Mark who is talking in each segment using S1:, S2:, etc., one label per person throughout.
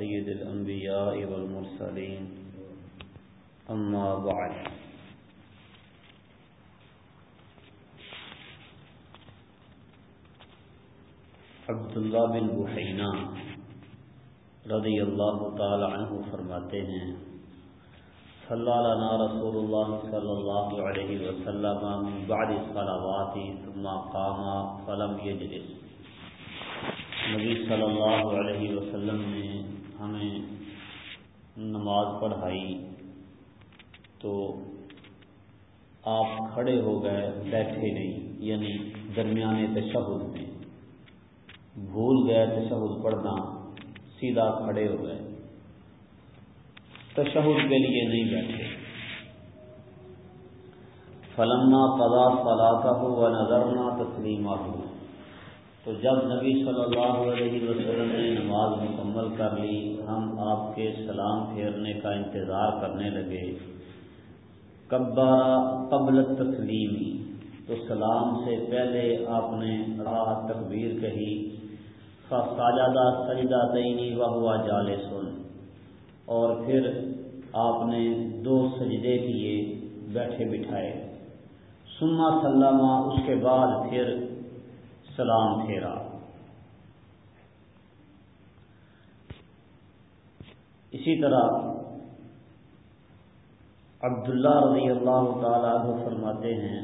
S1: سيد الأنبياء والمرسلين. أما بعد. عبداللہ بن بحینہ رضی اللہ تعالی عنہ فرماتے ہیں، صلی اللہ رسول اللہ صلی اللہ علیہ وسلم من بعد الصلاوات ثم قام فلم يجلس نبی صلی اللہ علیہ وسلم نے ہمیں نماز پڑھائی تو آپ کھڑے ہو گئے، بیٹھے نہیں یعنی درمیانے تشہد میں۔ بھول گئے تشہد پڑھنا، سیدھا کھڑے ہو گئے۔ تشہد کے لیے نہیں بیٹھے۔ فلما قضا صلاح ہو و نظرنا تسلیمہ۔ ہو تو جب نبی صلی اللہ علیہ وسلم نے نماز مکمل کر لی، ہم آپ کے سلام پھیرنے کا انتظار کرنے لگے۔ کبارا قبل تسلیمی تو سلام سے پہلے آپ نے راہ تکبیر کہی۔ ساجادہ سجدہ تعینی و ہوا جال سن اور پھر آپ نے دو سجدے کیے، بیٹھے بٹھائے۔ سما سلامہ اس کے بعد پھر سلام پھیرا۔ اسی طرح عبداللہ رضی اللہ تعالیٰ عنہ فرماتے ہیں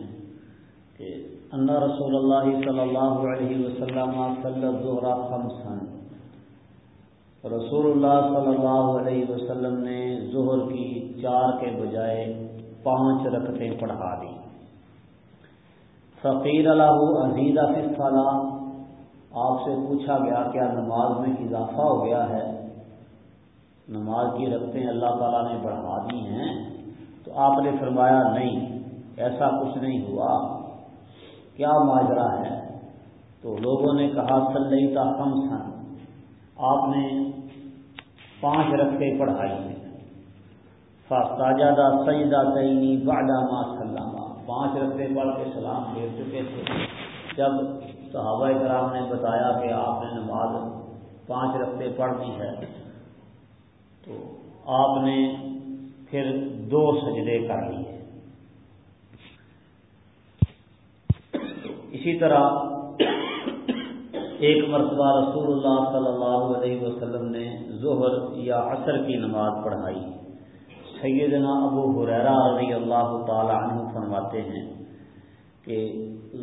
S1: کہ اللہ رسول اللہ صلی اللہ علیہ وسلم صلی خمسن رسول اللہ صلی اللہ علیہ وسلم نے ظہر کی چار کے بجائے پانچ رکعتیں پڑھا دی۔ فقیر اللہ عزیزہ فصالہ آپ سے پوچھا گیا، کیا نماز میں اضافہ ہو گیا ہے؟ نماز کی رکھتے اللہ تعالیٰ نے بڑھا دی ہیں۔ تو آپ نے فرمایا، نہیں، ایسا کچھ نہیں ہوا۔ کیا ماجرا ہے؟ تو لوگوں نے کہا صلی کا کم سن آپ نے پانچ رکھتے پڑھائی۔ ہیں فاستاجادہ سجدہ تعینی باڈا ما سلامہ پانچ رکھتے پڑھ کے سلام پھیر چکے تھے۔ جب صحابہ کرام نے بتایا کہ آپ نے نماز پانچ رکھتے پڑھ دی ہے تو آپ نے پھر دو سجدے کر لیے۔ اسی طرح ایک مرتبہ رسول اللہ صلی اللہ علیہ وسلم نے ظہر یا عصر کی نماز پڑھائی۔ سیدنا ابو حریرا رضی اللہ تعالی عنہ فرماتے ہیں کہ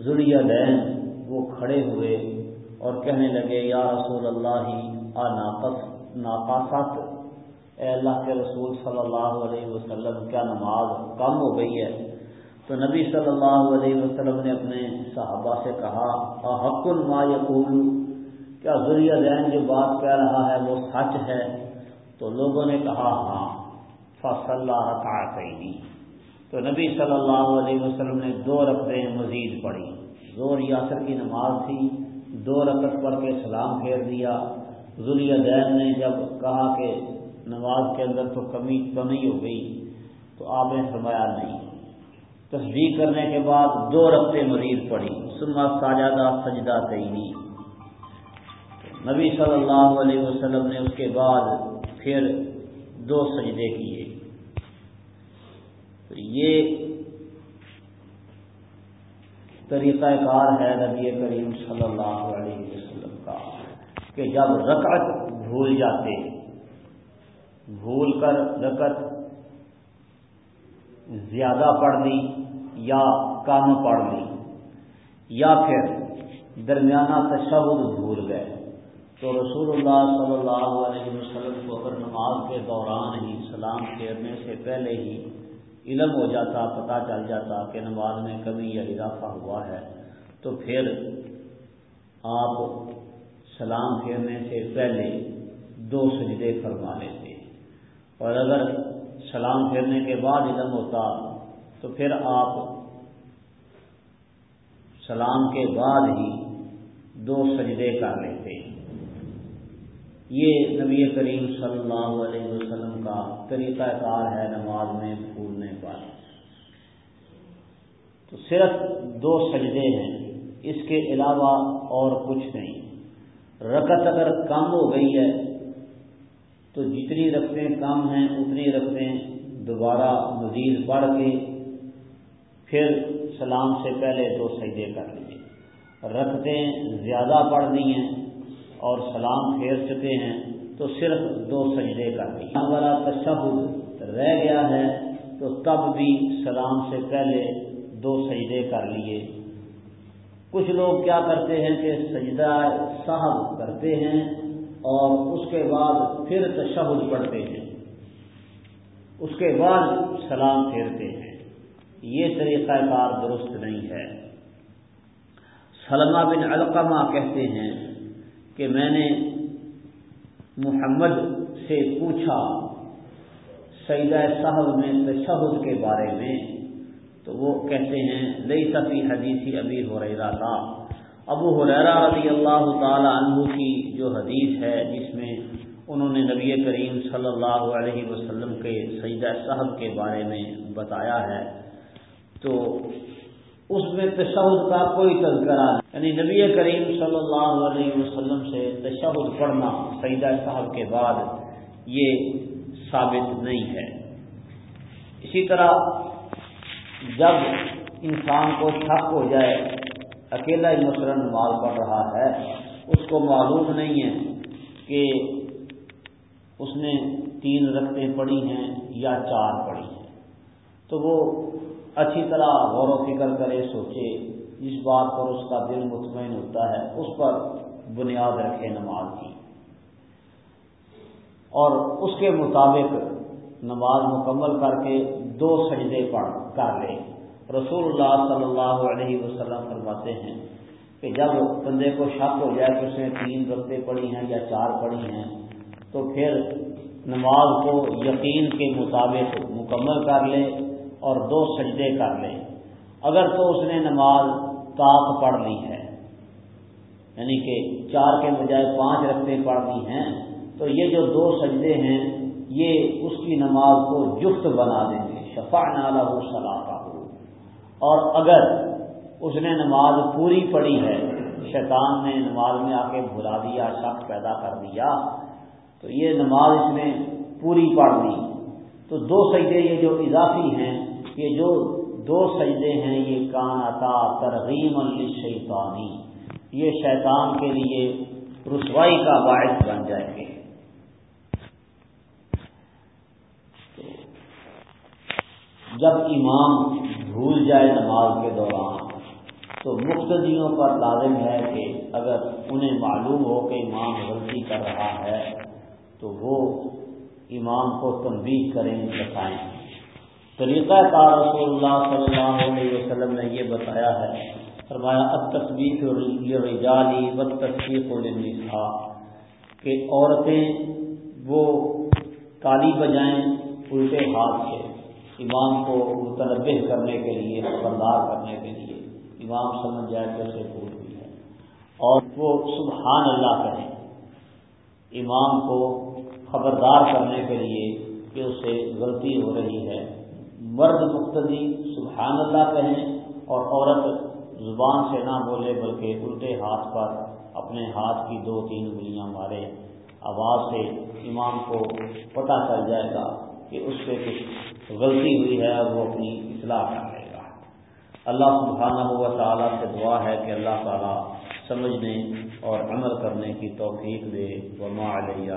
S1: ذریعہ دین وہ کھڑے ہوئے اور کہنے لگے، یا رسول اللہ، آ ناقص ناقاصت اے اللہ کے رسول صلی اللہ علیہ وسلم، کیا نماز کم ہو گئی ہے؟ تو نبی صلی اللہ علیہ وسلم نے اپنے صحابہ سے کہا حق الما یقول کیا ذریعہ دین جو بات کہہ رہا ہے وہ سچ ہے؟ تو لوگوں نے کہا ہاں فصل رکعتین۔ تو نبی صلی اللہ علیہ وسلم نے دو رقطیں مزید پڑھی۔ زور یاسر کی نماز تھی، دو رقط پڑھ کے سلام پھیر دیا۔ ذریعہ دین نے جب کہا کہ نماز کے اندر تو کمی کمی ہو گئی، تو آپ نے فرمایا نہیں۔ تصدیق کرنے کے بعد دو رقطے مزید پڑھی۔ سما ساجادہ سجدہ تعینی نبی صلی اللہ علیہ وسلم نے اس کے بعد پھر دو سجدے کیے۔ تو یہ طریقہ کار ہے نبی کریم صلی اللہ علیہ وسلم کا کہ جب رکعت بھول جاتے بھول کر رکعت زیادہ پڑھ لی یا کم پڑھ لی یا پھر درمیانہ تشہد بھول گئے۔ تو رسول اللہ صلی اللہ علیہ وسلم کو اگر نماز کے دوران ہی سلام پھیرنے سے پہلے ہی علم ہو جاتا، پتہ چل جاتا کہ نماز میں کمی یا اضافہ ہوا ہے، تو پھر آپ سلام پھیرنے سے پہلے دو سجدے فرما لیتے اور اگر سلام پھیرنے کے بعد علم ہوتا تو پھر آپ سلام کے بعد ہی دو سجدے کر لیتے یہ نبی کریم صلی اللہ علیہ وسلم کا طریقہ کار ہے نماز میں پھولنے پر۔ تو صرف دو سجدے ہیں، اس کے علاوہ اور کچھ نہیں۔ رکت اگر کم ہو گئی ہے تو جتنی رقطیں کم ہیں، اتنی رقطیں دوبارہ مزید پڑھ کے پھر سلام سے پہلے دو سجدے کر لیجیے رقطیں زیادہ پڑھنی ہیں اور سلام پھیر چکے ہیں تو صرف دو سجدے کر لیجیے والا تشہد رہ گیا ہے تو تب بھی سلام سے پہلے دو سجدے کر لیے کچھ لوگ کیا کرتے ہیں کہ سجدہ صاحب کرتے ہیں اور اس کے بعد پھر تشہد پڑھتے ہیں۔ اس کے بعد سلام پھیرتے ہیں۔ یہ طریقہ کار درست نہیں ہے۔ سلمہ بن علقمہ کہتے ہیں کہ میں نے محمد سے پوچھا، سیدہ صاحب میں تشہد کے بارے میں، تو وہ کہتے ہیں لئی صفی حدیثی ابھی ہو رہا تھا ابو حریرا رضی اللہ تعالی عنہ کی جو حدیث ہے، جس میں انہوں نے نبی کریم صلی اللہ علیہ وسلم کے سیدہ صاحب کے بارے میں بتایا ہے۔ تو اس میں تشہد کا کوئی تذکرہ نہیں۔ یعنی نبی کریم صلی اللہ علیہ وسلم سے تشہد پڑھنا سیدہ صاحب کے بعد یہ ثابت نہیں ہے۔ اسی طرح جب انسان کو شک ہو جائے اکیلا ہی مثلاً نماز پڑھ رہا ہے، اس کو معلوم نہیں ہے کہ اس نے تین رقطیں پڑھی ہیں یا چار پڑھی ہیں۔ تو وہ اچھی طرح غور و فکر کرے، سوچے جس بات پر اس کا دل مطمئن ہوتا ہے، اس پر بنیاد رکھے نماز کی۔ اور اس کے مطابق نماز مکمل کر کے دو سجدے پڑھ کر لے۔ رسول اللہ صلی اللہ علیہ وسلم فرماتے ہیں کہ جب بندے کو شک ہو جائے کہ اس نے تین رقطیں پڑھی ہیں یا چار پڑھی ہیں، تو پھر نماز کو یقین کے مطابق مکمل کر لے اور دو سجدے کر لے۔ اگر تو اس نے نماز تاک پڑھ لی ہے یعنی کہ چار کے بجائے پانچ رقطیں پڑھ لی ہیں، تو یہ جو دو سجدے ہیں، یہ اس کی نماز کو جفت بنا دیں گے۔ شفا نالا ہو سلاقہ ہو اور اگر اس نے نماز پوری پڑھی ہے، شیطان نے نماز میں آ کے بھلا دیا، شک پیدا کر دیا، تو یہ نماز اس نے پوری پڑھ لی۔ تو دو سجدے یہ جو اضافی ہیں، یہ جو دو سجدے ہیں، یہ کان عطا ترغیم الشیطانی یہ شیطان کے لیے رسوائی کا باعث بن جائیں گے۔ جب امام بھول جائے نماز کے دوران، تو مقتدیوں پر لازم ہے کہ اگر انہیں معلوم ہو کہ امام غلطی کر رہا ہے، تو وہ امام کو تنبیہ کریں، بتائیں۔ طریقہ کار رسول اللہ صلی اللہ علیہ وسلم نے یہ بتایا ہے، فرمایا اب تصویر رجالی و تصویر کو تھا کہ عورتیں وہ تالی بجائیں الٹے ہاتھ سے۔ امام کو متنوع کرنے کے لیے خبردار کرنے کے لیے امام سمجھ جائے کہ اسے بھول ہوئی ہے۔ اور وہ سبحان اللہ کہیں امام کو خبردار کرنے کے لیے کہ اسے غلطی ہو رہی ہے۔ مرد مقتدی سبحان اللہ کہیں اور عورت زبان سے نہ بولے بلکہ الٹے ہاتھ پر اپنے ہاتھ کی دو تین انگلیاں مارے، آواز سے امام کو پتہ چل جائے گا۔ کہ اس سے کچھ غلطی ہوئی ہے اور وہ اپنی اصلاح کر لے گا۔ اللہ سبحانہ ہوا تعالیٰ سے دعا ہے کہ اللہ تعالیٰ سمجھنے اور عمل کرنے کی توفیق دے۔ وما علیہ